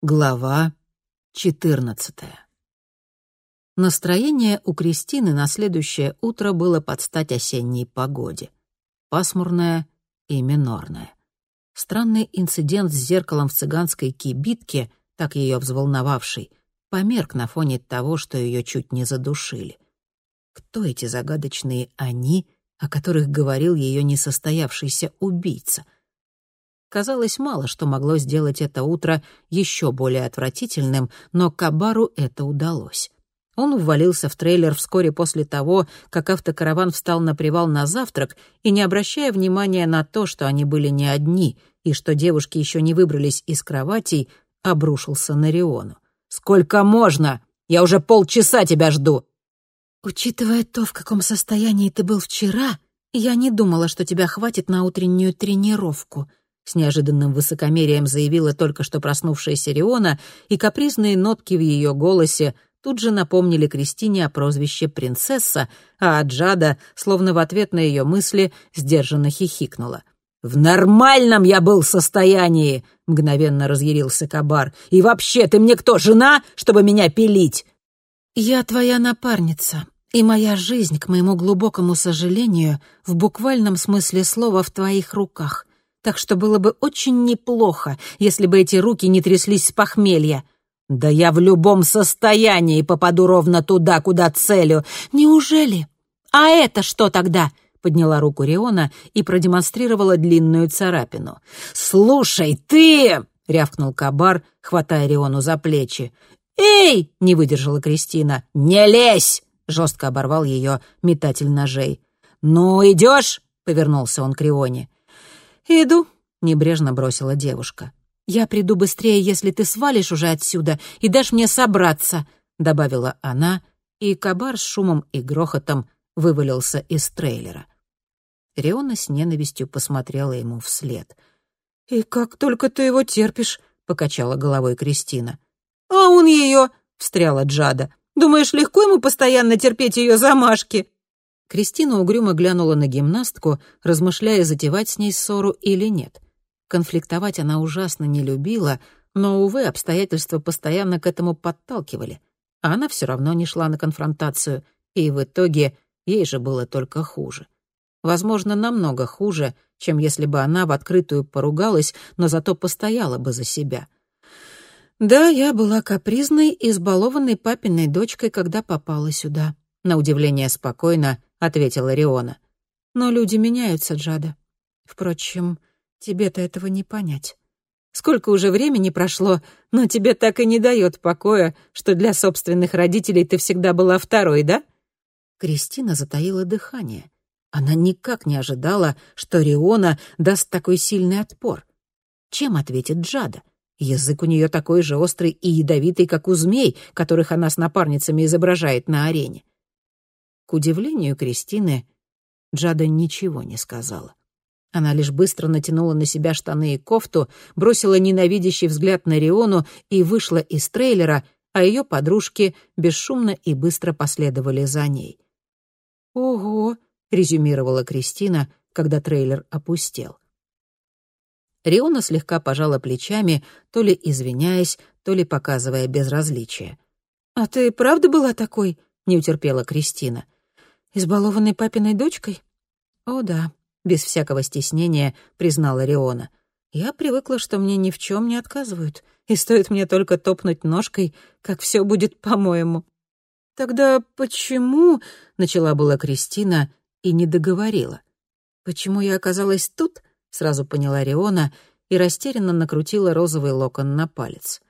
Глава четырнадцатая. Настроение у Кристины на следующее утро было под стать осенней погоде. Пасмурное и минорное. Странный инцидент с зеркалом в цыганской кибитке, так ее взволновавший, померк на фоне того, что ее чуть не задушили. Кто эти загадочные «они», о которых говорил ее несостоявшийся убийца — Казалось, мало что могло сделать это утро еще более отвратительным, но Кабару это удалось. Он ввалился в трейлер вскоре после того, как автокараван встал на привал на завтрак и, не обращая внимания на то, что они были не одни и что девушки еще не выбрались из кроватей, обрушился на Риону. «Сколько можно? Я уже полчаса тебя жду!» «Учитывая то, в каком состоянии ты был вчера, я не думала, что тебя хватит на утреннюю тренировку», с неожиданным высокомерием заявила только что проснувшаяся Риона, и капризные нотки в ее голосе тут же напомнили Кристине о прозвище «принцесса», а Джада, словно в ответ на ее мысли, сдержанно хихикнула. «В нормальном я был состоянии!» — мгновенно разъярился Кабар. «И вообще, ты мне кто, жена, чтобы меня пилить?» «Я твоя напарница, и моя жизнь, к моему глубокому сожалению, в буквальном смысле слова в твоих руках так что было бы очень неплохо, если бы эти руки не тряслись с похмелья. Да я в любом состоянии попаду ровно туда, куда целю. Неужели? А это что тогда? Подняла руку Риона и продемонстрировала длинную царапину. «Слушай, ты!» — рявкнул Кабар, хватая Риону за плечи. «Эй!» — не выдержала Кристина. «Не лезь!» — жестко оборвал ее метатель ножей. «Ну, идешь?» — повернулся он к Рионе. «Иду», — небрежно бросила девушка. «Я приду быстрее, если ты свалишь уже отсюда и дашь мне собраться», — добавила она, и кабар с шумом и грохотом вывалился из трейлера. Риона с ненавистью посмотрела ему вслед. «И как только ты его терпишь», — покачала головой Кристина. «А он ее», — встряла Джада. «Думаешь, легко ему постоянно терпеть ее замашки?» Кристина угрюмо глянула на гимнастку, размышляя, затевать с ней ссору или нет. Конфликтовать она ужасно не любила, но, увы, обстоятельства постоянно к этому подталкивали. А она все равно не шла на конфронтацию, и в итоге ей же было только хуже. Возможно, намного хуже, чем если бы она в открытую поругалась, но зато постояла бы за себя. Да, я была капризной, избалованной папиной дочкой, когда попала сюда. На удивление спокойно — ответила Риона. «Но люди меняются, Джада. Впрочем, тебе-то этого не понять. Сколько уже времени прошло, но тебе так и не дает покоя, что для собственных родителей ты всегда была второй, да?» Кристина затаила дыхание. Она никак не ожидала, что Риона даст такой сильный отпор. Чем ответит Джада? Язык у нее такой же острый и ядовитый, как у змей, которых она с напарницами изображает на арене. К удивлению Кристины, Джада ничего не сказала. Она лишь быстро натянула на себя штаны и кофту, бросила ненавидящий взгляд на Риону и вышла из трейлера, а ее подружки бесшумно и быстро последовали за ней. «Ого!» — резюмировала Кристина, когда трейлер опустел. Риона слегка пожала плечами, то ли извиняясь, то ли показывая безразличие. «А ты правда была такой?» — не утерпела Кристина. — Избалованной папиной дочкой? О да, без всякого стеснения признала Риона. Я привыкла, что мне ни в чем не отказывают, и стоит мне только топнуть ножкой, как все будет по-моему. Тогда почему, начала была Кристина и не договорила. Почему я оказалась тут? сразу поняла Риона и растерянно накрутила розовый локон на палец.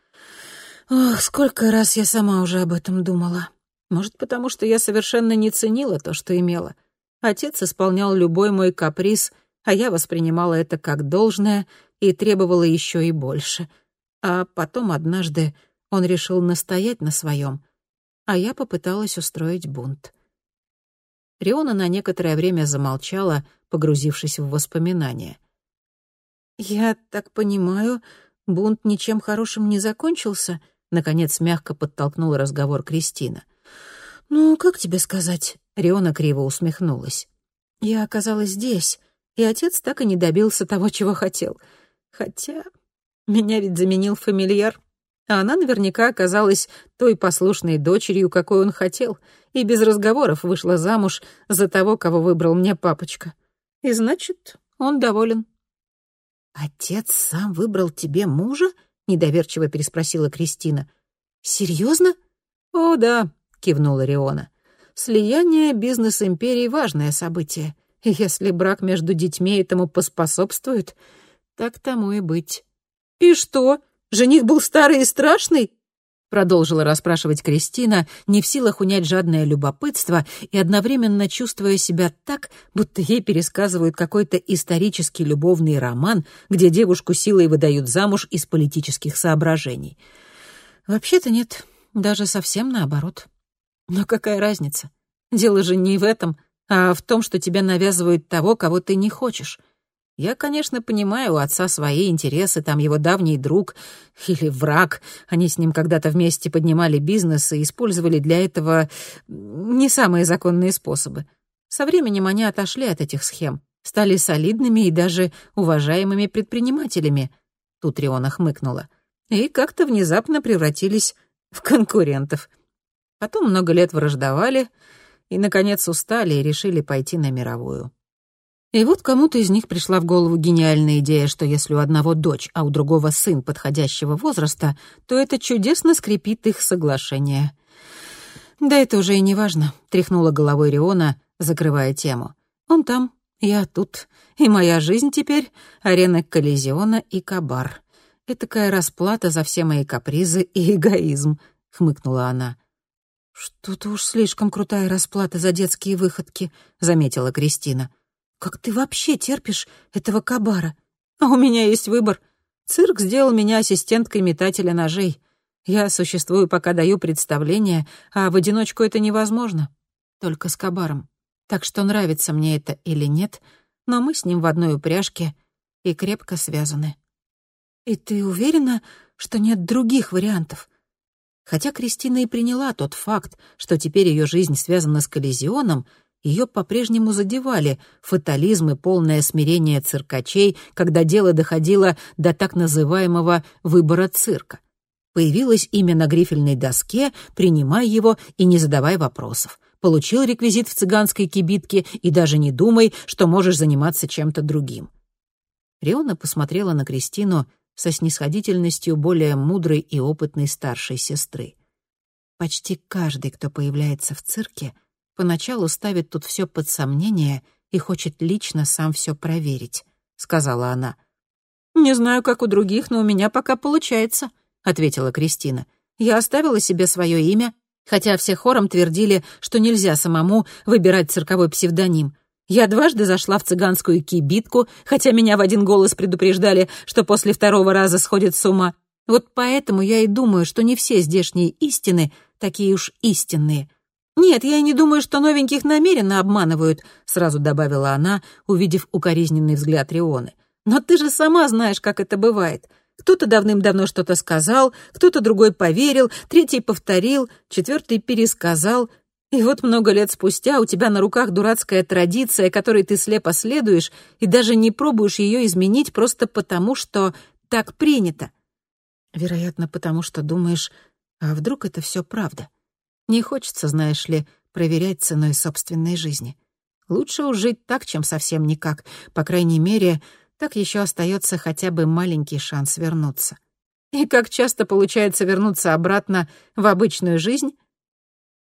Ох, сколько раз я сама уже об этом думала. Может, потому что я совершенно не ценила то, что имела. Отец исполнял любой мой каприз, а я воспринимала это как должное и требовала еще и больше. А потом однажды он решил настоять на своем, а я попыталась устроить бунт. Риона на некоторое время замолчала, погрузившись в воспоминания. «Я так понимаю, бунт ничем хорошим не закончился?» — наконец мягко подтолкнула разговор Кристина. — «Ну, как тебе сказать?» — Риона криво усмехнулась. «Я оказалась здесь, и отец так и не добился того, чего хотел. Хотя меня ведь заменил фамильяр. А она наверняка оказалась той послушной дочерью, какой он хотел, и без разговоров вышла замуж за того, кого выбрал мне папочка. И значит, он доволен. «Отец сам выбрал тебе мужа?» — недоверчиво переспросила Кристина. «Серьезно?» «О, да», — кивнула Риона. «Слияние бизнес-империи — важное событие. Если брак между детьми этому поспособствует, так тому и быть». «И что, жених был старый и страшный?» Продолжила расспрашивать Кристина, не в силах унять жадное любопытство и одновременно чувствуя себя так, будто ей пересказывают какой-то исторический любовный роман, где девушку силой выдают замуж из политических соображений. «Вообще-то нет, даже совсем наоборот. Но какая разница? Дело же не в этом, а в том, что тебе навязывают того, кого ты не хочешь. Я, конечно, понимаю у отца свои интересы, там его давний друг или враг. Они с ним когда-то вместе поднимали бизнес и использовали для этого не самые законные способы. Со временем они отошли от этих схем, стали солидными и даже уважаемыми предпринимателями. Тут Риона хмыкнула. И как-то внезапно превратились в конкурентов. Потом много лет враждовали и, наконец, устали и решили пойти на мировую. И вот кому-то из них пришла в голову гениальная идея, что если у одного дочь, а у другого сын подходящего возраста, то это чудесно скрепит их соглашение. «Да это уже и не важно», — тряхнула головой Риона, закрывая тему. «Он там, я тут, и моя жизнь теперь — арена коллизиона и кабар. Этакая расплата за все мои капризы и эгоизм», — хмыкнула она. «Что-то уж слишком крутая расплата за детские выходки», — заметила Кристина. Как ты вообще терпишь этого кабара? А у меня есть выбор. Цирк сделал меня ассистенткой метателя ножей. Я существую, пока даю представление, а в одиночку это невозможно. Только с кабаром. Так что нравится мне это или нет, но мы с ним в одной упряжке и крепко связаны. И ты уверена, что нет других вариантов? Хотя Кристина и приняла тот факт, что теперь ее жизнь связана с коллизионом, ее по-прежнему задевали фатализм и полное смирение циркачей, когда дело доходило до так называемого «выбора цирка». Появилось имя на грифельной доске, принимай его и не задавай вопросов. Получил реквизит в цыганской кибитке и даже не думай, что можешь заниматься чем-то другим. Риона посмотрела на Кристину со снисходительностью более мудрой и опытной старшей сестры. Почти каждый, кто появляется в цирке — поначалу ставит тут все под сомнение и хочет лично сам все проверить», — сказала она. «Не знаю, как у других, но у меня пока получается», — ответила Кристина. «Я оставила себе свое имя, хотя все хором твердили, что нельзя самому выбирать цирковой псевдоним. Я дважды зашла в цыганскую кибитку, хотя меня в один голос предупреждали, что после второго раза сходит с ума. Вот поэтому я и думаю, что не все здешние истины такие уж истинные. «Нет, я не думаю, что новеньких намеренно обманывают», — сразу добавила она, увидев укоризненный взгляд Рионы. «Но ты же сама знаешь, как это бывает. Кто-то давным-давно что-то сказал, кто-то другой поверил, третий повторил, четвертый пересказал. И вот много лет спустя у тебя на руках дурацкая традиция, которой ты слепо следуешь, и даже не пробуешь ее изменить просто потому, что так принято. Вероятно, потому что думаешь, а вдруг это все правда?» Не хочется, знаешь ли, проверять ценой собственной жизни. Лучше уж жить так, чем совсем никак. По крайней мере, так еще остается хотя бы маленький шанс вернуться. И как часто получается вернуться обратно в обычную жизнь?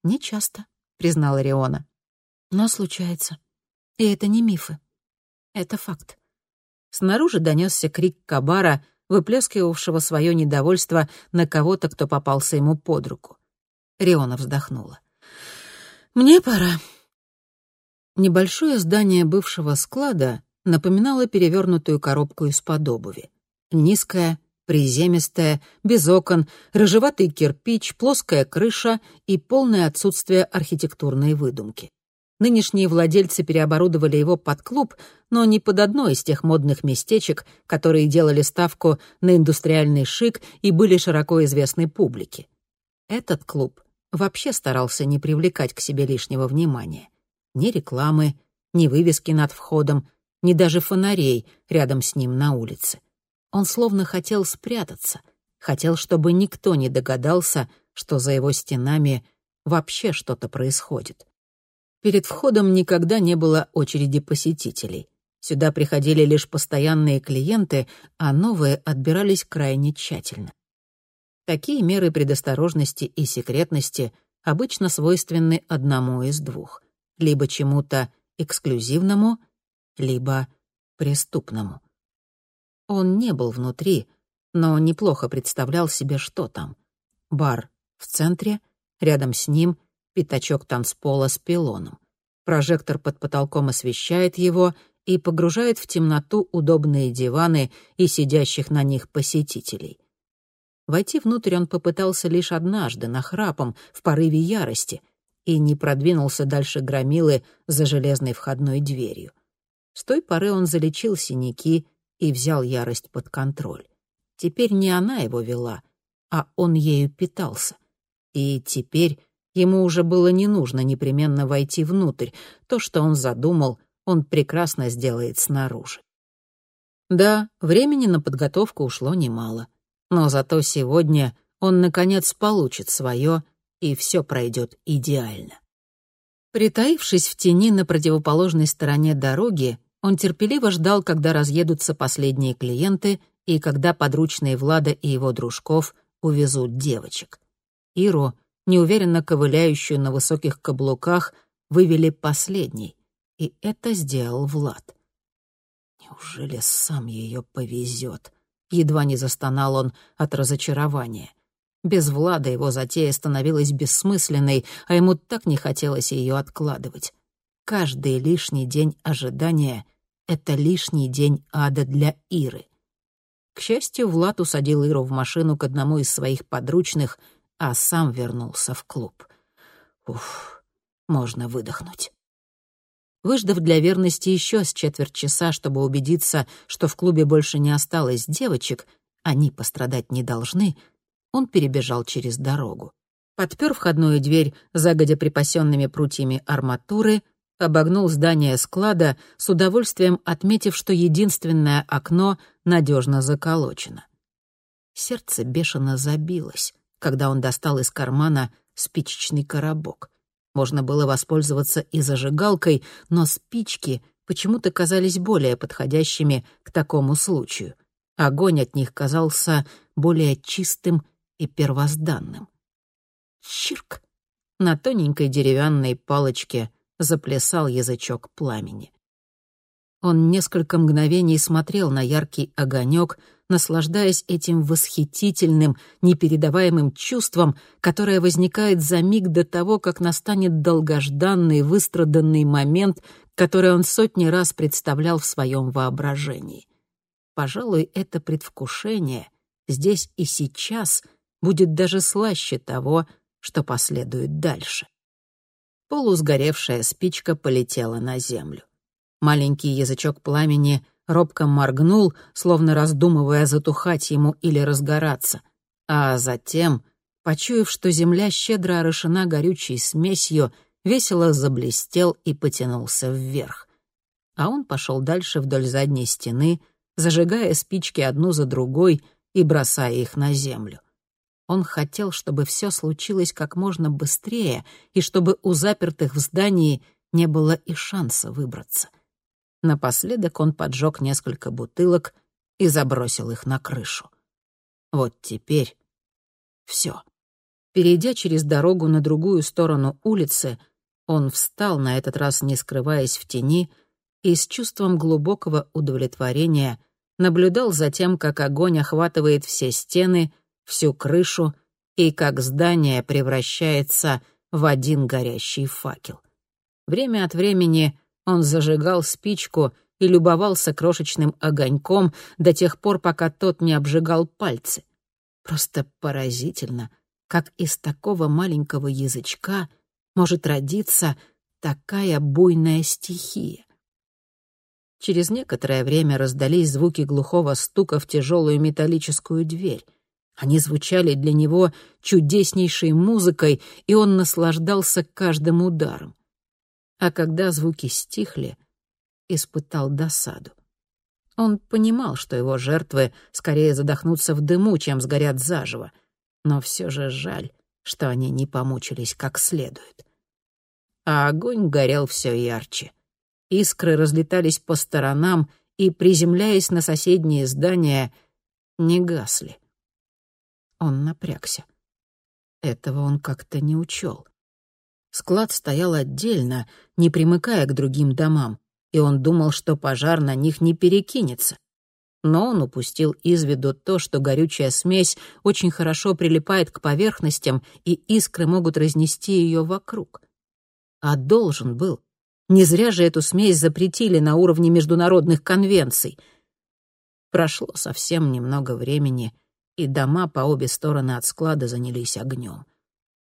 Не часто, признала Риона. Но случается. И это не мифы. Это факт. Снаружи донесся крик Кабара, выплескивавшего свое недовольство на кого-то, кто попался ему под руку. Риона вздохнула. «Мне пора». Небольшое здание бывшего склада напоминало перевернутую коробку из-под обуви. Низкое, приземистое, без окон, рыжеватый кирпич, плоская крыша и полное отсутствие архитектурной выдумки. Нынешние владельцы переоборудовали его под клуб, но не под одно из тех модных местечек, которые делали ставку на индустриальный шик и были широко известны публике. Этот клуб вообще старался не привлекать к себе лишнего внимания. Ни рекламы, ни вывески над входом, ни даже фонарей рядом с ним на улице. Он словно хотел спрятаться, хотел, чтобы никто не догадался, что за его стенами вообще что-то происходит. Перед входом никогда не было очереди посетителей. Сюда приходили лишь постоянные клиенты, а новые отбирались крайне тщательно. Такие меры предосторожности и секретности обычно свойственны одному из двух — либо чему-то эксклюзивному, либо преступному. Он не был внутри, но неплохо представлял себе, что там. Бар в центре, рядом с ним пятачок танцпола с пилоном. Прожектор под потолком освещает его и погружает в темноту удобные диваны и сидящих на них посетителей. Войти внутрь он попытался лишь однажды, нахрапом, в порыве ярости, и не продвинулся дальше громилы за железной входной дверью. С той поры он залечил синяки и взял ярость под контроль. Теперь не она его вела, а он ею питался. И теперь ему уже было не нужно непременно войти внутрь. То, что он задумал, он прекрасно сделает снаружи. Да, времени на подготовку ушло немало. Но зато сегодня он, наконец, получит свое, и все пройдет идеально. Притаившись в тени на противоположной стороне дороги, он терпеливо ждал, когда разъедутся последние клиенты и когда подручные Влада и его дружков увезут девочек. Иру, неуверенно ковыляющую на высоких каблуках, вывели последней, и это сделал Влад. Неужели сам ее повезет? Едва не застонал он от разочарования. Без Влада его затея становилась бессмысленной, а ему так не хотелось ее откладывать. Каждый лишний день ожидания — это лишний день ада для Иры. К счастью, Влад усадил Иру в машину к одному из своих подручных, а сам вернулся в клуб. Уф, можно выдохнуть. Выждав для верности еще с четверть часа, чтобы убедиться, что в клубе больше не осталось девочек, они пострадать не должны, он перебежал через дорогу. Подпер входную дверь загодя припасенными прутьями арматуры, обогнул здание склада, с удовольствием отметив, что единственное окно надежно заколочено. Сердце бешено забилось, когда он достал из кармана спичечный коробок. Можно было воспользоваться и зажигалкой, но спички почему-то казались более подходящими к такому случаю. Огонь от них казался более чистым и первозданным. Чирк! На тоненькой деревянной палочке заплясал язычок пламени. Он несколько мгновений смотрел на яркий огонек, наслаждаясь этим восхитительным, непередаваемым чувством, которое возникает за миг до того, как настанет долгожданный, выстраданный момент, который он сотни раз представлял в своем воображении. Пожалуй, это предвкушение здесь и сейчас будет даже слаще того, что последует дальше. Полусгоревшая спичка полетела на землю. Маленький язычок пламени робко моргнул, словно раздумывая, затухать ему или разгораться. А затем, почуяв, что земля щедро орошена горючей смесью, весело заблестел и потянулся вверх. А он пошел дальше вдоль задней стены, зажигая спички одну за другой и бросая их на землю. Он хотел, чтобы все случилось как можно быстрее и чтобы у запертых в здании не было и шанса выбраться. Напоследок он поджег несколько бутылок и забросил их на крышу. Вот теперь все. Перейдя через дорогу на другую сторону улицы, он встал, на этот раз не скрываясь в тени, и с чувством глубокого удовлетворения наблюдал за тем, как огонь охватывает все стены, всю крышу и как здание превращается в один горящий факел. Время от времени он зажигал спичку и любовался крошечным огоньком до тех пор, пока тот не обжигал пальцы. Просто поразительно, как из такого маленького язычка может родиться такая буйная стихия. Через некоторое время раздались звуки глухого стука в тяжелую металлическую дверь. Они звучали для него чудеснейшей музыкой, и он наслаждался каждым ударом а когда звуки стихли, испытал досаду. Он понимал, что его жертвы скорее задохнутся в дыму, чем сгорят заживо, но все же жаль, что они не помучились как следует. А огонь горел все ярче. Искры разлетались по сторонам и, приземляясь на соседние здания, не гасли. Он напрягся. Этого он как-то не учел. Склад стоял отдельно, не примыкая к другим домам, и он думал, что пожар на них не перекинется. Но он упустил из виду то, что горючая смесь очень хорошо прилипает к поверхностям, и искры могут разнести ее вокруг. А должен был. Не зря же эту смесь запретили на уровне международных конвенций. Прошло совсем немного времени, и дома по обе стороны от склада занялись огнем.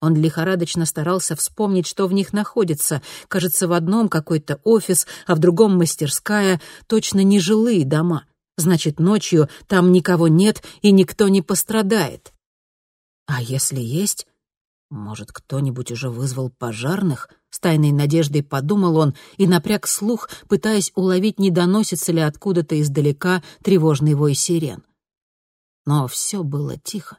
Он лихорадочно старался вспомнить, что в них находится. Кажется, в одном какой-то офис, а в другом мастерская, точно не жилые дома. Значит, ночью там никого нет и никто не пострадает. А если есть, может, кто-нибудь уже вызвал пожарных? С тайной надеждой подумал он и напряг слух, пытаясь уловить, не доносится ли откуда-то издалека тревожный вой сирен. Но все было тихо.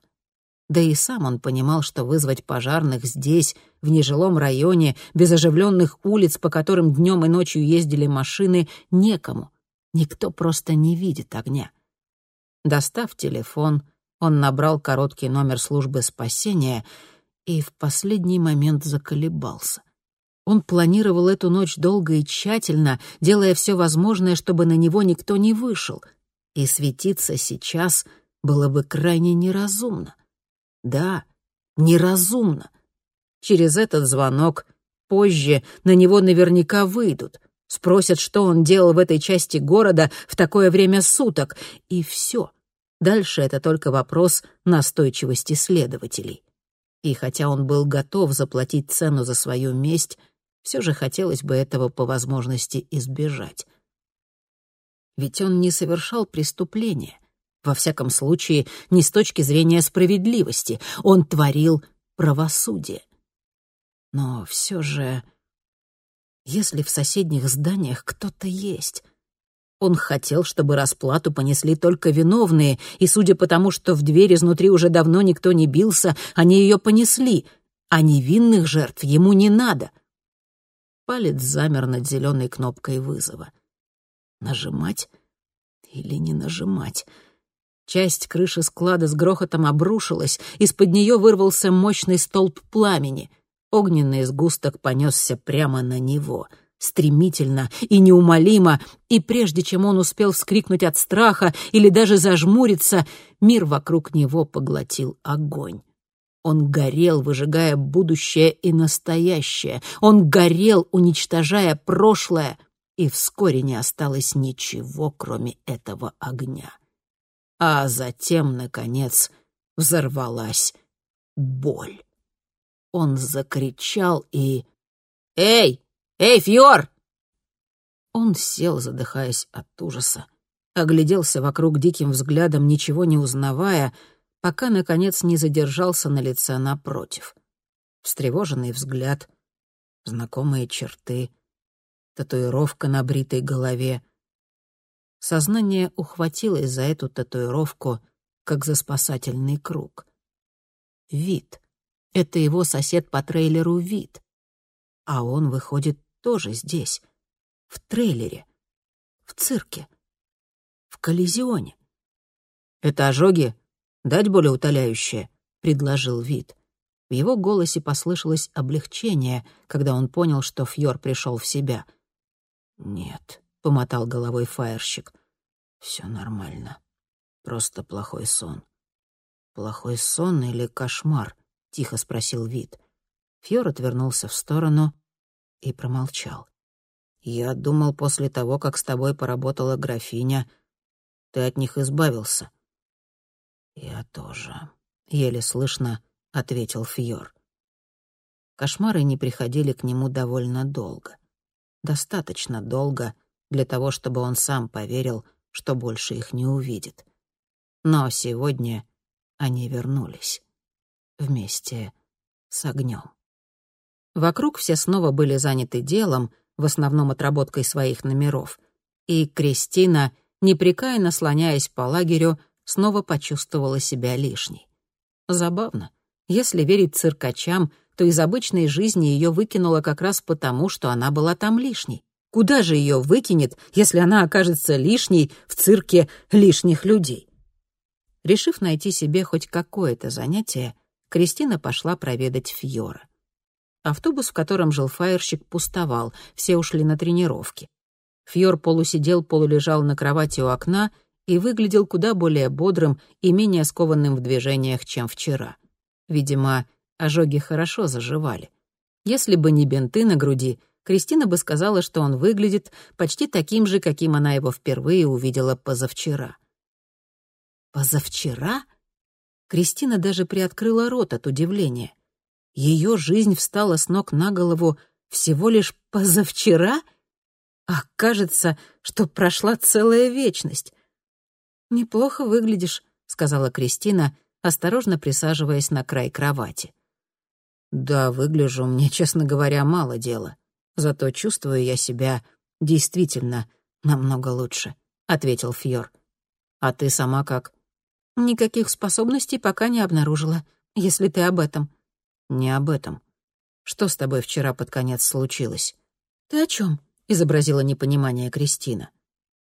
Да и сам он понимал, что вызвать пожарных здесь, в нежилом районе, без оживленных улиц, по которым днем и ночью ездили машины, некому. Никто просто не видит огня. Достав телефон, он набрал короткий номер службы спасения и в последний момент заколебался. Он планировал эту ночь долго и тщательно, делая все возможное, чтобы на него никто не вышел. И светиться сейчас было бы крайне неразумно. Да, неразумно. Через этот звонок позже на него наверняка выйдут, спросят, что он делал в этой части города в такое время суток, и все. Дальше это только вопрос настойчивости следователей. И хотя он был готов заплатить цену за свою месть, все же хотелось бы этого по возможности избежать. Ведь он не совершал преступления. Во всяком случае, не с точки зрения справедливости. Он творил правосудие. Но все же, если в соседних зданиях кто-то есть... Он хотел, чтобы расплату понесли только виновные, и, судя по тому, что в дверь изнутри уже давно никто не бился, они ее понесли, а невинных жертв ему не надо. Палец замер над зеленой кнопкой вызова. Нажимать или не нажимать? Часть крыши склада с грохотом обрушилась, из-под нее вырвался мощный столб пламени. Огненный сгусток понесся прямо на него, стремительно и неумолимо, и прежде чем он успел вскрикнуть от страха или даже зажмуриться, мир вокруг него поглотил огонь. Он горел, выжигая будущее и настоящее. Он горел, уничтожая прошлое, и вскоре не осталось ничего, кроме этого огня а затем, наконец, взорвалась боль. Он закричал и... «Эй! Эй, Фьор!» Он сел, задыхаясь от ужаса, огляделся вокруг диким взглядом, ничего не узнавая, пока, наконец, не задержался на лице напротив. Встревоженный взгляд, знакомые черты, татуировка на бритой голове — Сознание ухватилось за эту татуировку, как за спасательный круг. Вид. Это его сосед по трейлеру Вид. А он, выходит, тоже здесь, в трейлере, в цирке, в коллизионе. «Это ожоги? Дать более утоляющее?» — предложил Вид. В его голосе послышалось облегчение, когда он понял, что Фьор пришел в себя. «Нет», — помотал головой фаерщик. «Все нормально. Просто плохой сон». «Плохой сон или кошмар?» — тихо спросил Вит. Фьор отвернулся в сторону и промолчал. «Я думал, после того, как с тобой поработала графиня, ты от них избавился». «Я тоже», — еле слышно ответил Фьор. Кошмары не приходили к нему довольно долго. Достаточно долго, для того, чтобы он сам поверил, что больше их не увидит. Но сегодня они вернулись. Вместе с огнем. Вокруг все снова были заняты делом, в основном отработкой своих номеров, и Кристина непрекаянно слоняясь по лагерю, снова почувствовала себя лишней. Забавно. Если верить циркачам, то из обычной жизни ее выкинуло как раз потому, что она была там лишней. Куда же ее выкинет, если она окажется лишней в цирке лишних людей? Решив найти себе хоть какое-то занятие, Кристина пошла проведать Фьора. Автобус, в котором жил фаерщик, пустовал, все ушли на тренировки. Фьор полусидел, полулежал на кровати у окна и выглядел куда более бодрым и менее скованным в движениях, чем вчера. Видимо, ожоги хорошо заживали. Если бы не бинты на груди, Кристина бы сказала, что он выглядит почти таким же, каким она его впервые увидела позавчера. Позавчера? Кристина даже приоткрыла рот от удивления. Ее жизнь встала с ног на голову всего лишь позавчера? А кажется, что прошла целая вечность. «Неплохо выглядишь», — сказала Кристина, осторожно присаживаясь на край кровати. «Да, выгляжу, мне, честно говоря, мало дела. Зато чувствую я себя действительно намного лучше», — ответил Фьор. «А ты сама как?» «Никаких способностей пока не обнаружила, если ты об этом». «Не об этом. Что с тобой вчера под конец случилось?» «Ты о чем? изобразила непонимание Кристина.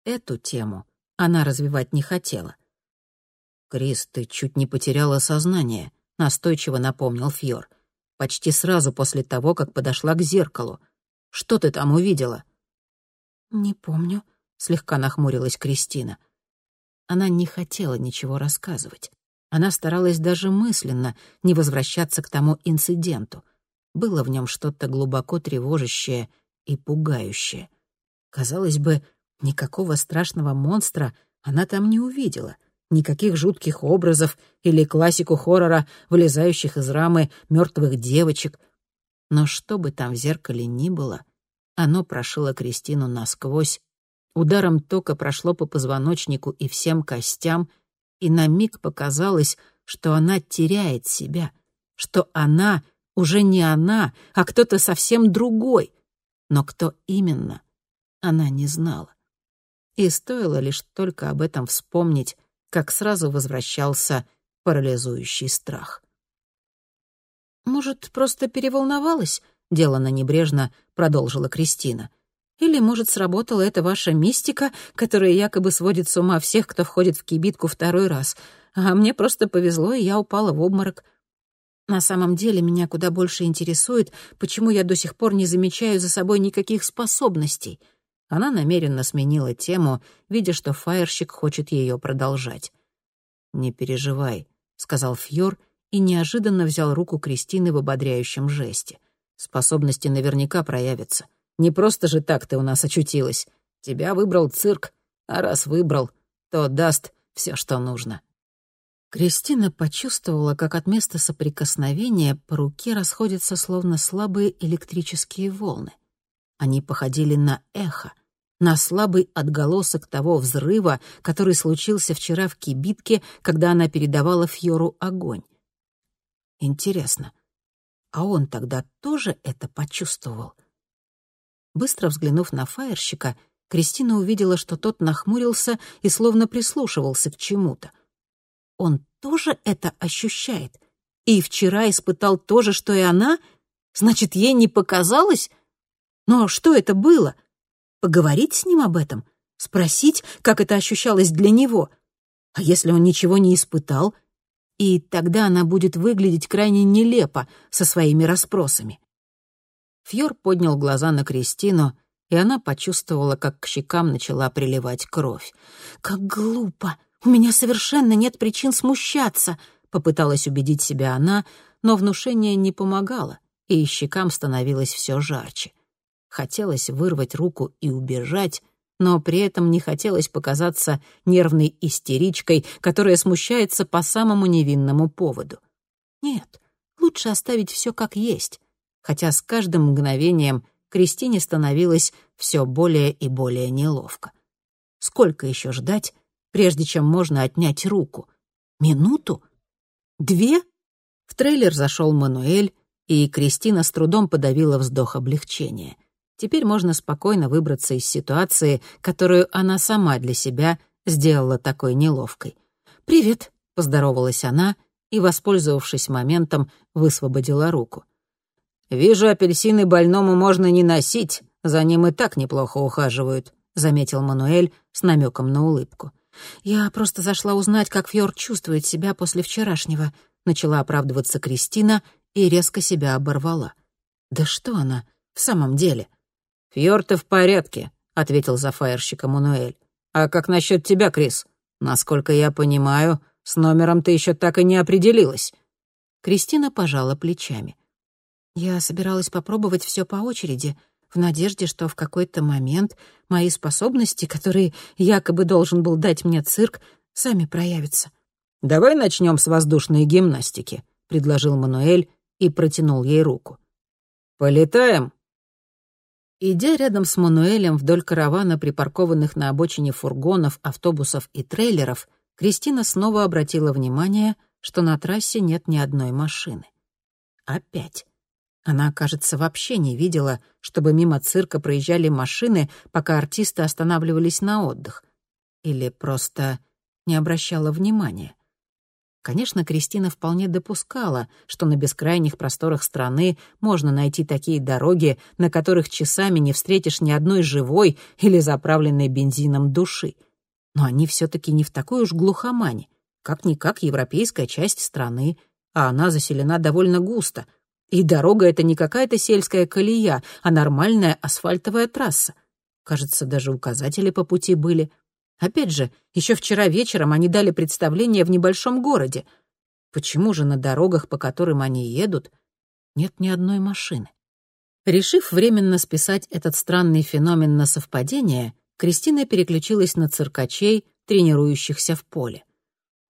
Эту тему она развивать не хотела. «Крис, ты чуть не потеряла сознание», — настойчиво напомнил Фьор. «Почти сразу после того, как подошла к зеркалу. Что ты там увидела?» «Не помню», — слегка нахмурилась Кристина. Она не хотела ничего рассказывать. Она старалась даже мысленно не возвращаться к тому инциденту. Было в нем что-то глубоко тревожащее и пугающее. Казалось бы, никакого страшного монстра она там не увидела, никаких жутких образов или классику хоррора, вылезающих из рамы мертвых девочек. Но что бы там в зеркале ни было, оно прошило Кристину насквозь, ударом тока прошло по позвоночнику и всем костям, и на миг показалось, что она теряет себя, что она уже не она, а кто-то совсем другой. Но кто именно, она не знала. И стоило лишь только об этом вспомнить, как сразу возвращался парализующий страх. «Может, просто переволновалась?» — делано небрежно продолжила Кристина. «Или, может, сработала эта ваша мистика, которая якобы сводит с ума всех, кто входит в кибитку второй раз. А мне просто повезло, и я упала в обморок. На самом деле меня куда больше интересует, почему я до сих пор не замечаю за собой никаких способностей». Она намеренно сменила тему, видя, что фаерщик хочет ее продолжать. «Не переживай», — сказал Фьор и неожиданно взял руку Кристины в ободряющем жесте. «Способности наверняка проявятся. Не просто же так ты у нас очутилась. Тебя выбрал цирк, а раз выбрал, то даст все, что нужно». Кристина почувствовала, как от места соприкосновения по руке расходятся словно слабые электрические волны. Они походили на эхо, на слабый отголосок того взрыва, который случился вчера в кибитке, когда она передавала Фьору огонь. Интересно, а он тогда тоже это почувствовал? Быстро взглянув на фаерщика, Кристина увидела, что тот нахмурился и словно прислушивался к чему-то. Он тоже это ощущает? И вчера испытал то же, что и она? Значит, ей не показалось? Но что это было? Поговорить с ним об этом? Спросить, как это ощущалось для него? А если он ничего не испытал? И тогда она будет выглядеть крайне нелепо со своими расспросами. Фьор поднял глаза на Кристину, и она почувствовала, как к щекам начала приливать кровь. «Как глупо! У меня совершенно нет причин смущаться!» — попыталась убедить себя она, но внушение не помогало, и щекам становилось все жарче. Хотелось вырвать руку и убежать, но при этом не хотелось показаться нервной истеричкой, которая смущается по самому невинному поводу. Нет, лучше оставить все как есть, хотя с каждым мгновением Кристине становилось все более и более неловко. Сколько еще ждать, прежде чем можно отнять руку? Минуту? Две? В трейлер зашел Мануэль, и Кристина с трудом подавила вздох облегчения — Теперь можно спокойно выбраться из ситуации, которую она сама для себя сделала такой неловкой. «Привет», — поздоровалась она и, воспользовавшись моментом, высвободила руку. «Вижу, апельсины больному можно не носить, за ним и так неплохо ухаживают», — заметил Мануэль с намеком на улыбку. «Я просто зашла узнать, как Фьор чувствует себя после вчерашнего», — начала оправдываться Кристина и резко себя оборвала. «Да что она в самом деле?» «Фьор-то в порядке», — ответил за фаерщика Мануэль. «А как насчет тебя, Крис? Насколько я понимаю, с номером ты еще так и не определилась». Кристина пожала плечами. «Я собиралась попробовать все по очереди», в надежде, что в какой-то момент мои способности, которые якобы должен был дать мне цирк, сами проявятся. «Давай начнем с воздушной гимнастики», — предложил Мануэль и протянул ей руку. «Полетаем?» Идя рядом с Мануэлем вдоль каравана припаркованных на обочине фургонов, автобусов и трейлеров, Кристина снова обратила внимание, что на трассе нет ни одной машины. Опять. Она, кажется, вообще не видела, чтобы мимо цирка проезжали машины, пока артисты останавливались на отдых. Или просто не обращала внимания. Конечно, Кристина вполне допускала, что на бескрайних просторах страны можно найти такие дороги, на которых часами не встретишь ни одной живой или заправленной бензином души. Но они все-таки не в такой уж глухомане. Как-никак европейская часть страны, а она заселена довольно густо — и дорога эта не какая-то сельская колея, а нормальная асфальтовая трасса. Кажется, даже указатели по пути были. Опять же, еще вчера вечером они дали представление в небольшом городе. Почему же на дорогах, по которым они едут, нет ни одной машины? Решив временно списать этот странный феномен на совпадение, Кристина переключилась на циркачей, тренирующихся в поле.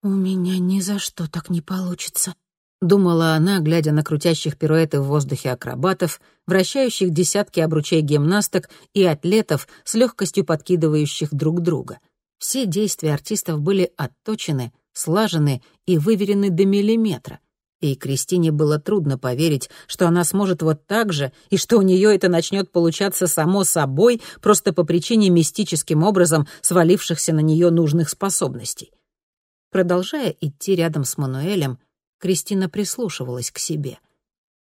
«У меня ни за что так не получится», Думала она, глядя на крутящих пируэты в воздухе акробатов, вращающих десятки обручей гимнасток и атлетов с легкостью подкидывающих друг друга. Все действия артистов были отточены, слажены и выверены до миллиметра. И Кристине было трудно поверить, что она сможет вот так же, и что у нее это начнет получаться само собой, просто по причине мистическим образом свалившихся на нее нужных способностей. Продолжая идти рядом с Мануэлем, Кристина прислушивалась к себе.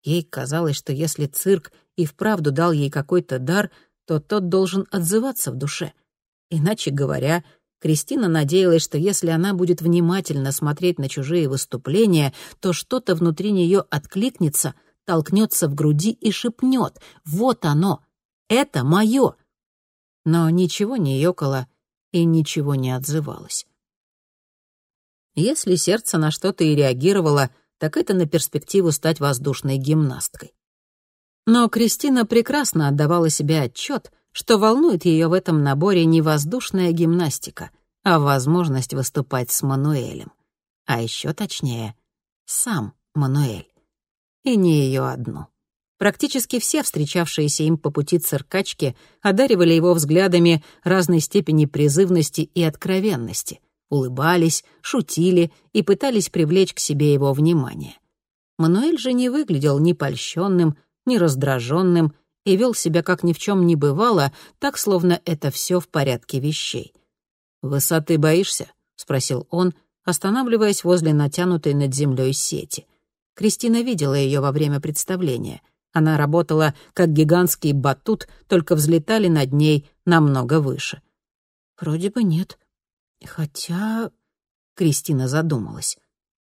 Ей казалось, что если цирк и вправду дал ей какой-то дар, то тот должен отзываться в душе. Иначе говоря, Кристина надеялась, что если она будет внимательно смотреть на чужие выступления, то что-то внутри нее откликнется, толкнется в груди и шепнет «Вот оно! Это мое!» Но ничего не ёкало и ничего не отзывалось. Если сердце на что-то и реагировало, так это на перспективу стать воздушной гимнасткой. Но Кристина прекрасно отдавала себе отчет, что волнует ее в этом наборе не воздушная гимнастика, а возможность выступать с Мануэлем. А еще точнее, сам Мануэль. И не ее одну. Практически все встречавшиеся им по пути циркачки одаривали его взглядами разной степени призывности и откровенности улыбались, шутили и пытались привлечь к себе его внимание. Мануэль же не выглядел ни польщенным, ни раздраженным и вел себя как ни в чем не бывало, так, словно это все в порядке вещей. «Высоты боишься?» — спросил он, останавливаясь возле натянутой над землей сети. Кристина видела ее во время представления. Она работала как гигантский батут, только взлетали над ней намного выше. «Вроде бы нет», Хотя... Кристина задумалась.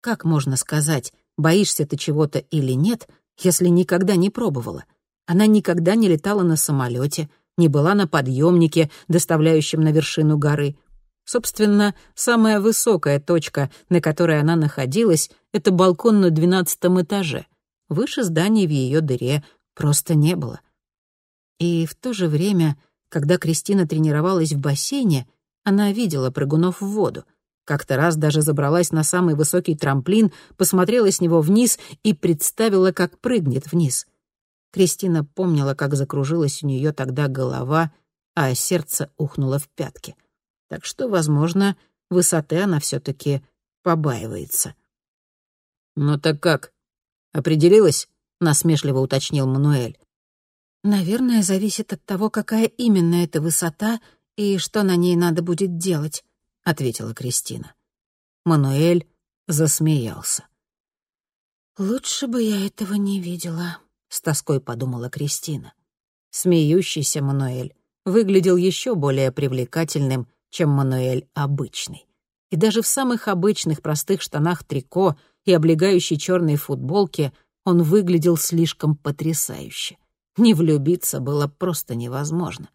Как можно сказать, боишься ты чего-то или нет, если никогда не пробовала? Она никогда не летала на самолете, не была на подъемнике, доставляющем на вершину горы. Собственно, самая высокая точка, на которой она находилась, это балкон на двенадцатом этаже. Выше зданий в ее дыре просто не было. И в то же время, когда Кристина тренировалась в бассейне, она видела прыгунов в воду. Как-то раз даже забралась на самый высокий трамплин, посмотрела с него вниз и представила, как прыгнет вниз. Кристина помнила, как закружилась у нее тогда голова, а сердце ухнуло в пятки. Так что, возможно, высоты она все-таки побаивается. «Ну так как? Определилась?» — насмешливо уточнил Мануэль. «Наверное, зависит от того, какая именно эта высота и что на ней надо будет делать», — ответила Кристина. Мануэль засмеялся. «Лучше бы я этого не видела», — с тоской подумала Кристина. Смеющийся Мануэль выглядел еще более привлекательным, чем Мануэль обычный. И даже в самых обычных простых штанах трико и облегающей черной футболке он выглядел слишком потрясающе. Не влюбиться было просто невозможно.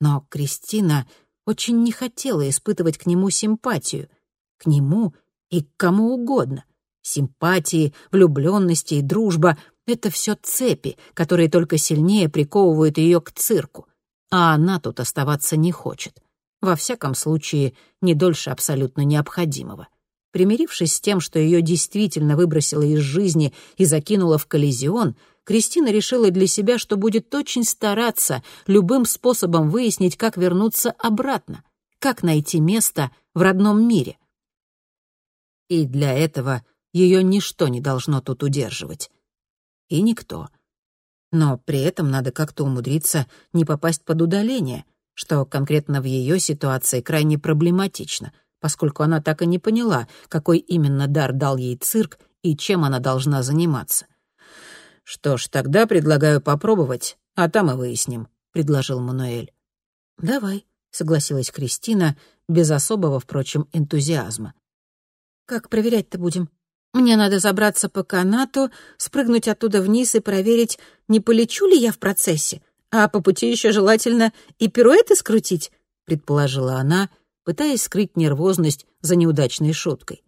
Но Кристина очень не хотела испытывать к нему симпатию. К нему и к кому угодно. Симпатии, влюбленности и дружба — это все цепи, которые только сильнее приковывают ее к цирку. А она тут оставаться не хочет. Во всяком случае, не дольше абсолютно необходимого. Примирившись с тем, что ее действительно выбросило из жизни и закинуло в коллизион, Кристина решила для себя, что будет очень стараться любым способом выяснить, как вернуться обратно, как найти место в родном мире. И для этого ее ничто не должно тут удерживать. И никто. Но при этом надо как-то умудриться не попасть под удаление, что конкретно в ее ситуации крайне проблематично, поскольку она так и не поняла, какой именно дар дал ей цирк и чем она должна заниматься. «Что ж, тогда предлагаю попробовать, а там и выясним», — предложил Мануэль. «Давай», — согласилась Кристина, без особого, впрочем, энтузиазма. «Как проверять-то будем? Мне надо забраться по канату, спрыгнуть оттуда вниз и проверить, не полечу ли я в процессе, а по пути еще желательно и пируэты скрутить», — предположила она, пытаясь скрыть нервозность за неудачной шуткой.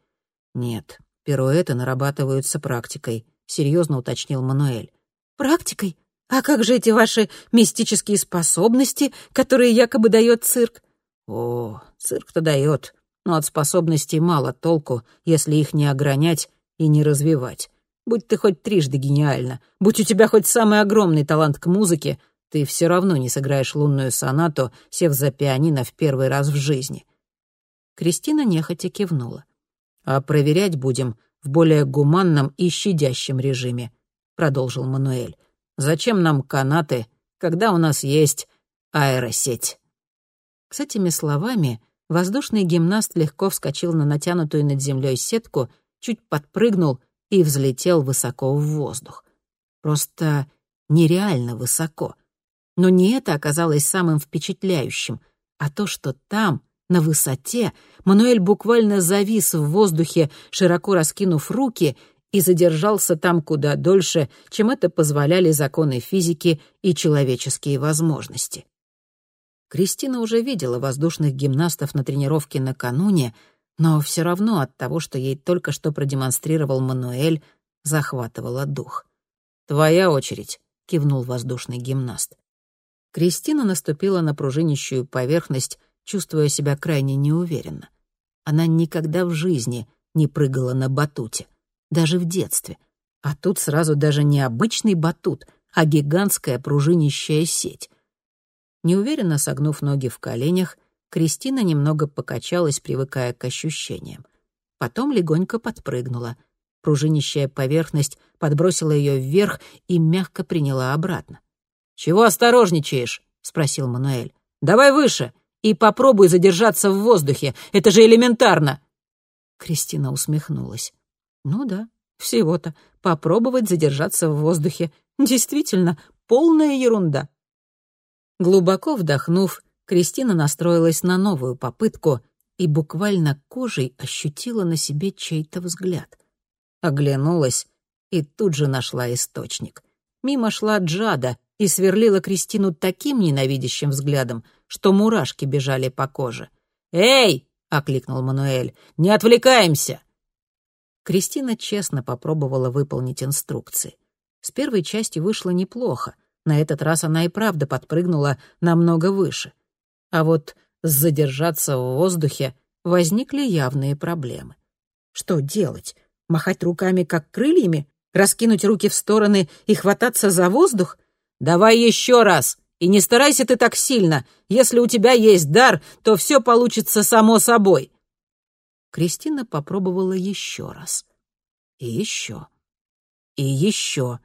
«Нет, пируэты нарабатываются практикой», — серьезно уточнил Мануэль. «Практикой? А как же эти ваши мистические способности, которые якобы дает цирк?» «О, цирк-то дает, но от способностей мало толку, если их не огранять и не развивать. Будь ты хоть трижды гениальна, будь у тебя хоть самый огромный талант к музыке, ты все равно не сыграешь лунную сонату, сев за пианино в первый раз в жизни». Кристина нехотя кивнула. «А проверять будем в более гуманном и щадящем режиме», — продолжил Мануэль. «Зачем нам канаты, когда у нас есть аэросеть?» С этими словами воздушный гимнаст легко вскочил на натянутую над землей сетку, чуть подпрыгнул и взлетел высоко в воздух. Просто нереально высоко. Но не это оказалось самым впечатляющим, а то, что там, на высоте, Мануэль буквально завис в воздухе, широко раскинув руки, и задержался там куда дольше, чем это позволяли законы физики и человеческие возможности. Кристина уже видела воздушных гимнастов на тренировке накануне, но все равно от того, что ей только что продемонстрировал Мануэль, захватывала дух. «Твоя очередь», — кивнул воздушный гимнаст. Кристина наступила на пружинищую поверхность, чувствуя себя крайне неуверенно. Она никогда в жизни не прыгала на батуте, даже в детстве. А тут сразу даже не обычный батут, а гигантская пружинищая сеть. Неуверенно согнув ноги в коленях, Кристина немного покачалась, привыкая к ощущениям. Потом легонько подпрыгнула. Пружинищая поверхность подбросила ее вверх и мягко приняла обратно. «Чего осторожничаешь?» — спросил Мануэль. «Давай выше и попробуй задержаться в воздухе. Это же элементарно!» Кристина усмехнулась. «Ну да, всего-то. Попробовать задержаться в воздухе. Действительно, полная ерунда». Глубоко вдохнув, Кристина настроилась на новую попытку и буквально кожей ощутила на себе чей-то взгляд. Оглянулась и тут же нашла источник. Мимо шла Джада и сверлила Кристину таким ненавидящим взглядом, что мурашки бежали по коже. «Эй!» — окликнул Мануэль. «Не отвлекаемся!» Кристина честно попробовала выполнить инструкции. С первой части вышло неплохо. На этот раз она и правда подпрыгнула намного выше. А вот задержаться в воздухе возникли явные проблемы. Что делать? Махать руками, как крыльями? Раскинуть руки в стороны и хвататься за воздух? Давай еще раз! И не старайся ты так сильно. Если у тебя есть дар, то все получится само собой. Кристина попробовала еще раз. И еще. И еще.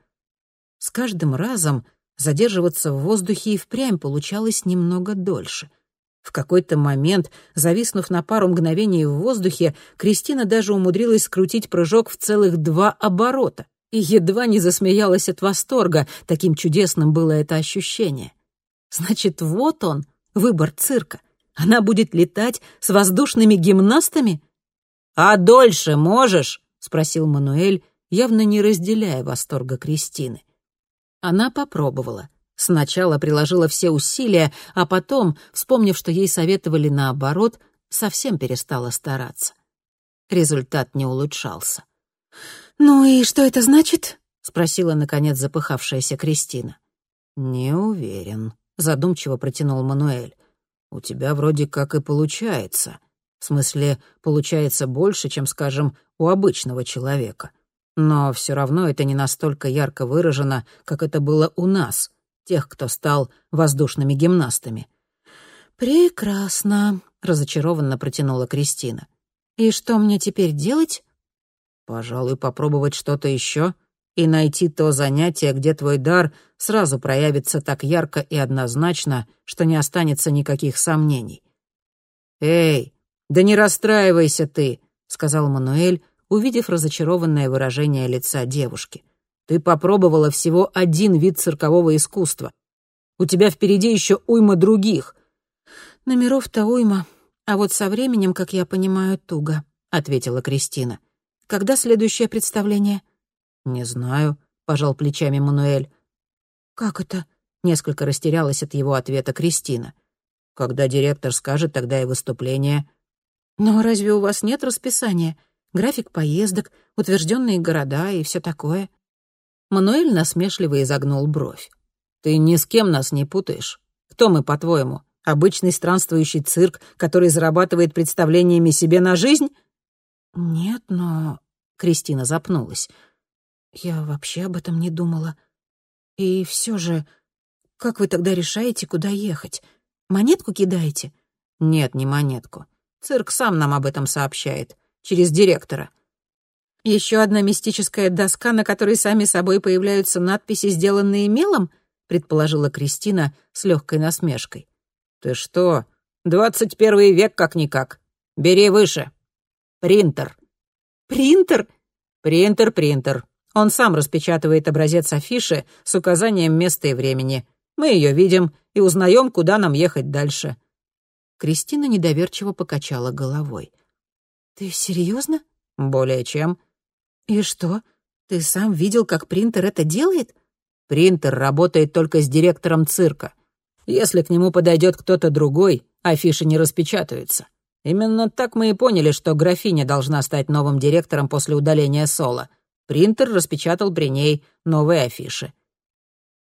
С каждым разом задерживаться в воздухе и впрямь получалось немного дольше. В какой-то момент, зависнув на пару мгновений в воздухе, Кристина даже умудрилась скрутить прыжок в целых два оборота и едва не засмеялась от восторга, таким чудесным было это ощущение. Значит, вот он, выбор цирка. Она будет летать с воздушными гимнастами? «А дольше можешь?» — спросил Мануэль, явно не разделяя восторга Кристины. Она попробовала. Сначала приложила все усилия, а потом, вспомнив, что ей советовали наоборот, совсем перестала стараться. Результат не улучшался. «Ну и что это значит?» — спросила, наконец, запыхавшаяся Кристина. «Не уверен», — задумчиво протянул Мануэль. «У тебя вроде как и получается. В смысле, получается больше, чем, скажем, у обычного человека. Но все равно это не настолько ярко выражено, как это было у нас, тех, кто стал воздушными гимнастами. «Прекрасно», — разочарованно протянула Кристина. «И что мне теперь делать?» «Пожалуй, попробовать что-то еще и найти то занятие, где твой дар сразу проявится так ярко и однозначно, что не останется никаких сомнений». «Эй, да не расстраивайся ты», — сказал Мануэль, увидев разочарованное выражение лица девушки. «Ты попробовала всего один вид циркового искусства. У тебя впереди еще уйма других». «Номеров-то уйма, а вот со временем, как я понимаю, туго», — ответила Кристина. «Когда следующее представление?» «Не знаю», — пожал плечами Мануэль. «Как это?» — несколько растерялась от его ответа Кристина. «Когда директор скажет, тогда и выступление». «Но разве у вас нет расписания? график поездок, утвержденные города и все такое. Мануэль насмешливо изогнул бровь. «Ты ни с кем нас не путаешь. Кто мы, по-твоему? Обычный странствующий цирк, который зарабатывает представлениями себе на жизнь?» «Нет, но...» — Кристина запнулась. «Я вообще об этом не думала. И все же, как вы тогда решаете, куда ехать? Монетку кидаете?» «Нет, не монетку. Цирк сам нам об этом сообщает через директора. Еще одна мистическая доска, на которой сами собой появляются надписи, сделанные мелом, предположила Кристина с легкой насмешкой. Ты что? Двадцать первый век как-никак. Бери выше. Принтер. Принтер? Принтер, принтер. Он сам распечатывает образец афиши с указанием места и времени. Мы ее видим и узнаем, куда нам ехать дальше. Кристина недоверчиво покачала головой. «Ты серьезно? «Более чем». «И что? Ты сам видел, как принтер это делает?» «Принтер работает только с директором цирка. Если к нему подойдет кто-то другой, афиши не распечатаются. Именно так мы и поняли, что графиня должна стать новым директором после удаления Соло. Принтер распечатал при ней новые афиши».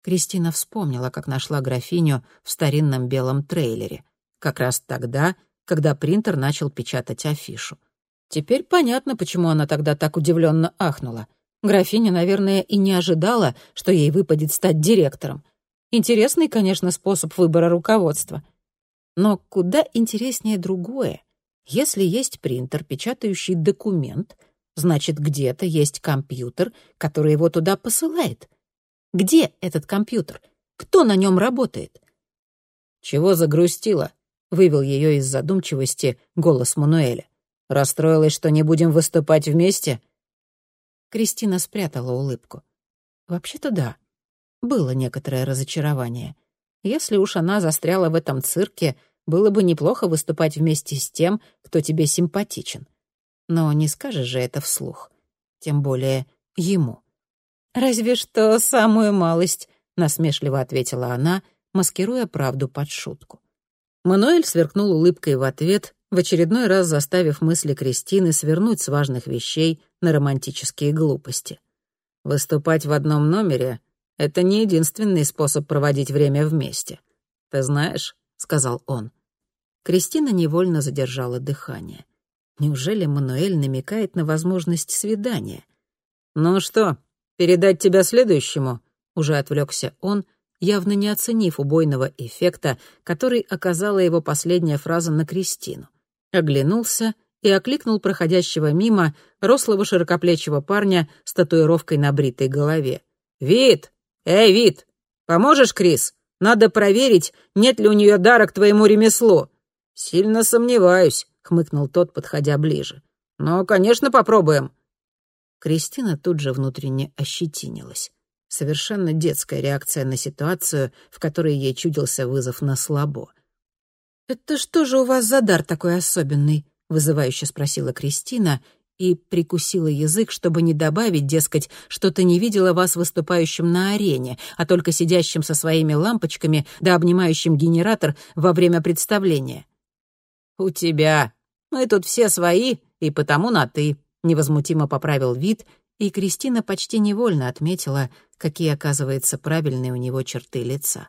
Кристина вспомнила, как нашла графиню в старинном белом трейлере. Как раз тогда, когда принтер начал печатать афишу. Теперь понятно, почему она тогда так удивленно ахнула. Графиня, наверное, и не ожидала, что ей выпадет стать директором. Интересный, конечно, способ выбора руководства. Но куда интереснее другое. Если есть принтер, печатающий документ, значит, где-то есть компьютер, который его туда посылает. Где этот компьютер? Кто на нем работает? «Чего загрустила?» — вывел ее из задумчивости голос Мануэля. Расстроилась, что не будем выступать вместе?» Кристина спрятала улыбку. «Вообще-то да. Было некоторое разочарование. Если уж она застряла в этом цирке, было бы неплохо выступать вместе с тем, кто тебе симпатичен. Но не скажешь же это вслух. Тем более ему. «Разве что самую малость», — насмешливо ответила она, маскируя правду под шутку. Мануэль сверкнул улыбкой в ответ в очередной раз заставив мысли Кристины свернуть с важных вещей на романтические глупости. Выступать в одном номере — это не единственный способ проводить время вместе. «Ты знаешь», — сказал он. Кристина невольно задержала дыхание. Неужели Мануэль намекает на возможность свидания? «Ну что, передать тебя следующему?» Уже отвлекся он, явно не оценив убойного эффекта, который оказала его последняя фраза на Кристину оглянулся и окликнул проходящего мимо рослого широкоплечего парня с татуировкой на бритой голове. «Вид! Эй, Вид! Поможешь, Крис? Надо проверить, нет ли у нее дара к твоему ремеслу». «Сильно сомневаюсь», — хмыкнул тот, подходя ближе. «Но, конечно, попробуем». Кристина тут же внутренне ощетинилась. Совершенно детская реакция на ситуацию, в которой ей чудился вызов на слабо. «Это что же у вас за дар такой особенный?» — вызывающе спросила Кристина и прикусила язык, чтобы не добавить, дескать, что-то не видела вас выступающим на арене, а только сидящим со своими лампочками да обнимающим генератор во время представления. «У тебя. Мы тут все свои, и потому на «ты», — невозмутимо поправил вид, и Кристина почти невольно отметила, какие, оказывается, правильные у него черты лица.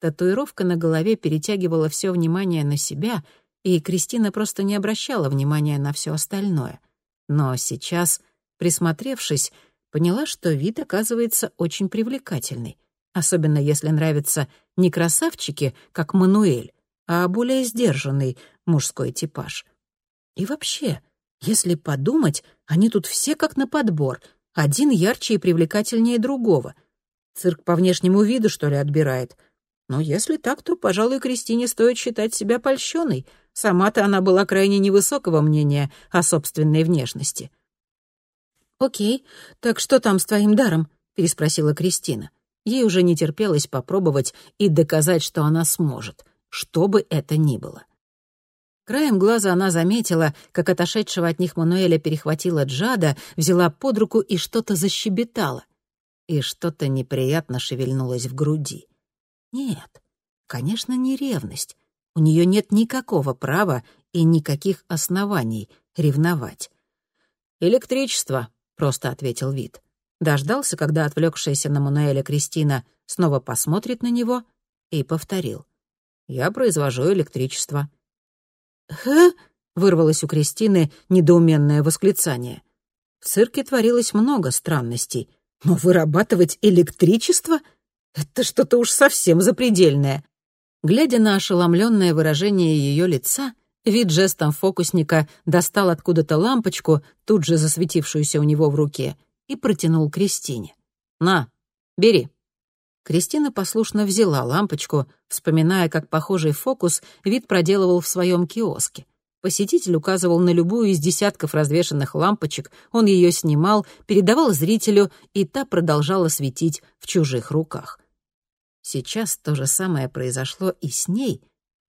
Татуировка на голове перетягивала все внимание на себя, и Кристина просто не обращала внимания на все остальное — но сейчас, присмотревшись, поняла, что вид оказывается очень привлекательный, особенно если нравятся не красавчики, как Мануэль, а более сдержанный мужской типаж. И вообще, если подумать, они тут все как на подбор, один ярче и привлекательнее другого. Цирк по внешнему виду, что ли, отбирает. Но если так, то, пожалуй, Кристине стоит считать себя польщенной — Сама-то она была крайне невысокого мнения о собственной внешности. «Окей, так что там с твоим даром?» — переспросила Кристина. Ей уже не терпелось попробовать и доказать, что она сможет, что бы это ни было. Краем глаза она заметила, как отошедшего от них Мануэля перехватила Джада, взяла под руку и что-то защебетала. И что-то неприятно шевельнулось в груди. Нет, конечно, не ревность. У нее нет никакого права и никаких оснований ревновать. «Электричество», — просто ответил Вит. Дождался, когда отвлекшаяся на Мануэля Кристина снова посмотрит на него, и повторил. «Я произвожу электричество». «Хэ?» — вырвалось у Кристины недоуменное восклицание. В цирке творилось много странностей, но вырабатывать электричество — это что-то уж совсем запредельное. Глядя на ошеломленное выражение ее лица, вид жестом фокусника достал откуда-то лампочку, тут же засветившуюся у него в руке, и протянул Кристине. «На, бери». Кристина послушно взяла лампочку, вспоминая, как похожий фокус вид проделывал в своем киоске. Посетитель указывал на любую из десятков развешанных лампочек, он ее снимал, передавал зрителю, и та продолжала светить в чужих руках. Сейчас то же самое произошло и с ней,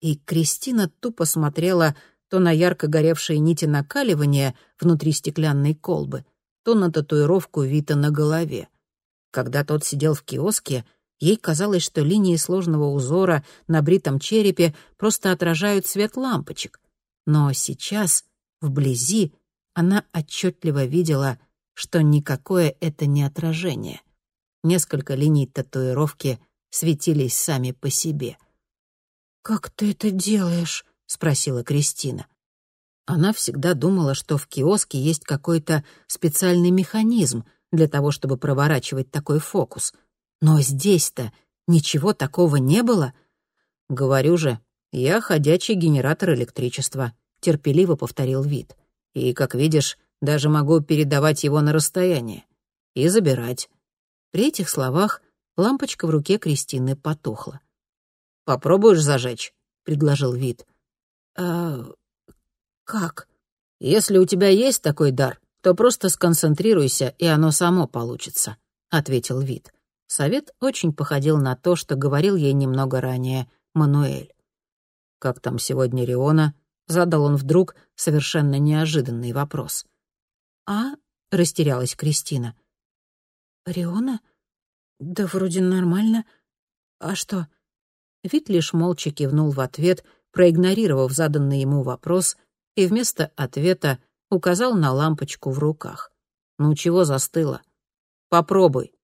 и Кристина тупо смотрела то на ярко горевшие нити накаливания внутри стеклянной колбы, то на татуировку Вита на голове. Когда тот сидел в киоске, ей казалось, что линии сложного узора на бритом черепе просто отражают свет лампочек. Но сейчас, вблизи, она отчетливо видела, что никакое это не отражение. Несколько линий татуировки — светились сами по себе. «Как ты это делаешь?» — спросила Кристина. Она всегда думала, что в киоске есть какой-то специальный механизм для того, чтобы проворачивать такой фокус. Но здесь-то ничего такого не было. Говорю же, я ходячий генератор электричества, терпеливо повторил вид. И, как видишь, даже могу передавать его на расстояние и забирать. При этих словах Лампочка в руке Кристины потухла. «Попробуешь зажечь?» — предложил Вит. «А как?» «Если у тебя есть такой дар, то просто сконцентрируйся, и оно само получится», — ответил Вит. Совет очень походил на то, что говорил ей немного ранее Мануэль. «Как там сегодня Риона?» — задал он вдруг совершенно неожиданный вопрос. «А?» — растерялась Кристина. «Риона?» «Да вроде нормально. А что?» Вид лишь молча кивнул в ответ, проигнорировав заданный ему вопрос, и вместо ответа указал на лампочку в руках. «Ну чего застыло? Попробуй».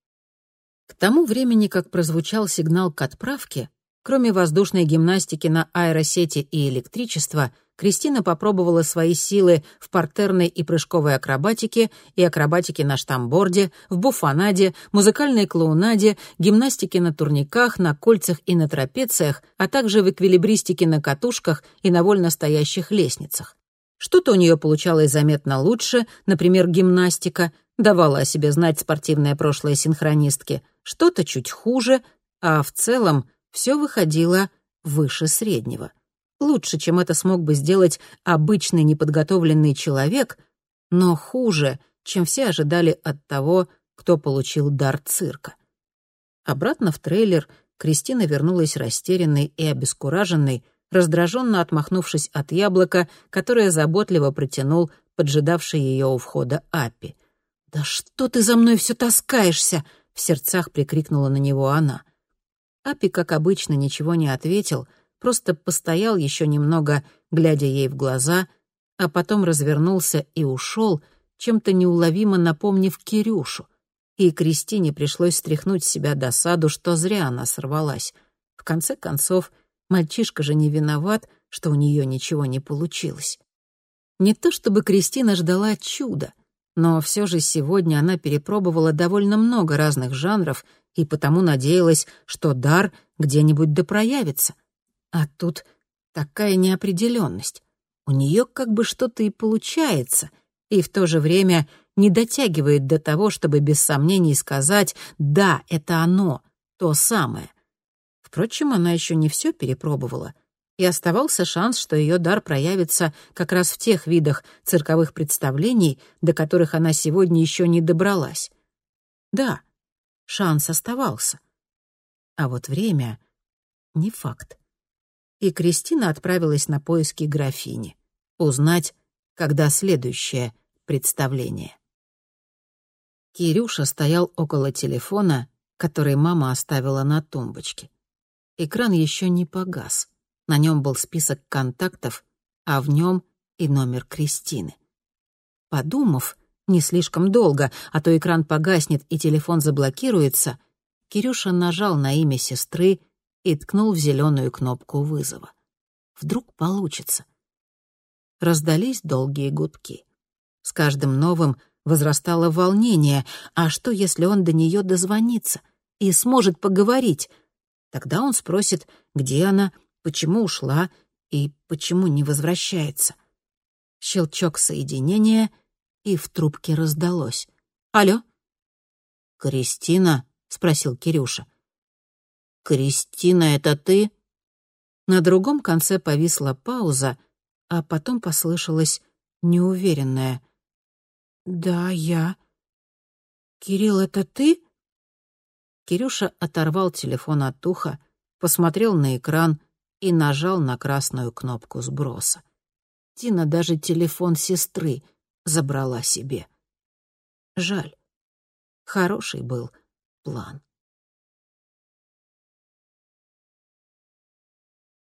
К тому времени, как прозвучал сигнал к отправке, кроме воздушной гимнастики на аэросети и электричества, Кристина попробовала свои силы в партерной и прыжковой акробатике и акробатике на штамборде, в буфанаде, музыкальной клоунаде, гимнастике на турниках, на кольцах и на трапециях, а также в эквилибристике на катушках и на вольно стоящих лестницах. Что-то у нее получалось заметно лучше, например, гимнастика, давала о себе знать спортивное прошлое синхронистки, что-то чуть хуже, а в целом все выходило выше среднего. Лучше, чем это смог бы сделать обычный неподготовленный человек, но хуже, чем все ожидали от того, кто получил дар цирка. Обратно в трейлер Кристина вернулась растерянной и обескураженной, раздраженно отмахнувшись от яблока, которое заботливо протянул поджидавший ее у входа Аппи. «Да что ты за мной все таскаешься?» — в сердцах прикрикнула на него она. Аппи, как обычно, ничего не ответил, просто постоял еще немного, глядя ей в глаза, а потом развернулся и ушел, чем-то неуловимо напомнив Кирюшу. И Кристине пришлось стряхнуть с себя досаду, что зря она сорвалась. В конце концов, мальчишка же не виноват, что у нее ничего не получилось. Не то чтобы Кристина ждала чуда, но все же сегодня она перепробовала довольно много разных жанров и потому надеялась, что дар где-нибудь да проявится. А тут такая неопределенность. У нее как бы что-то и получается, и в то же время не дотягивает до того, чтобы без сомнений сказать «да, это оно, то самое». Впрочем, она еще не все перепробовала, и оставался шанс, что ее дар проявится как раз в тех видах цирковых представлений, до которых она сегодня еще не добралась. Да, шанс оставался. А вот время — не факт. И Кристина отправилась на поиски графини. Узнать, когда следующее представление. Кирюша стоял около телефона, который мама оставила на тумбочке. Экран еще не погас. На нем был список контактов, а в нем и номер Кристины. Подумав, не слишком долго, а то экран погаснет и телефон заблокируется, Кирюша нажал на имя сестры и ткнул в зеленую кнопку вызова. Вдруг получится. Раздались долгие гудки. С каждым новым возрастало волнение. А что, если он до нее дозвонится и сможет поговорить? Тогда он спросит, где она, почему ушла и почему не возвращается. Щелчок соединения, и в трубке раздалось. «Алло?» «Кристина?» — спросил Кирюша. «Кристина, это ты?» На другом конце повисла пауза, а потом послышалось неуверенное. «Да, я. Кирилл, это ты?» Кирюша оторвал телефон от уха, посмотрел на экран и нажал на красную кнопку сброса. Тина даже телефон сестры забрала себе. Жаль. Хороший был план.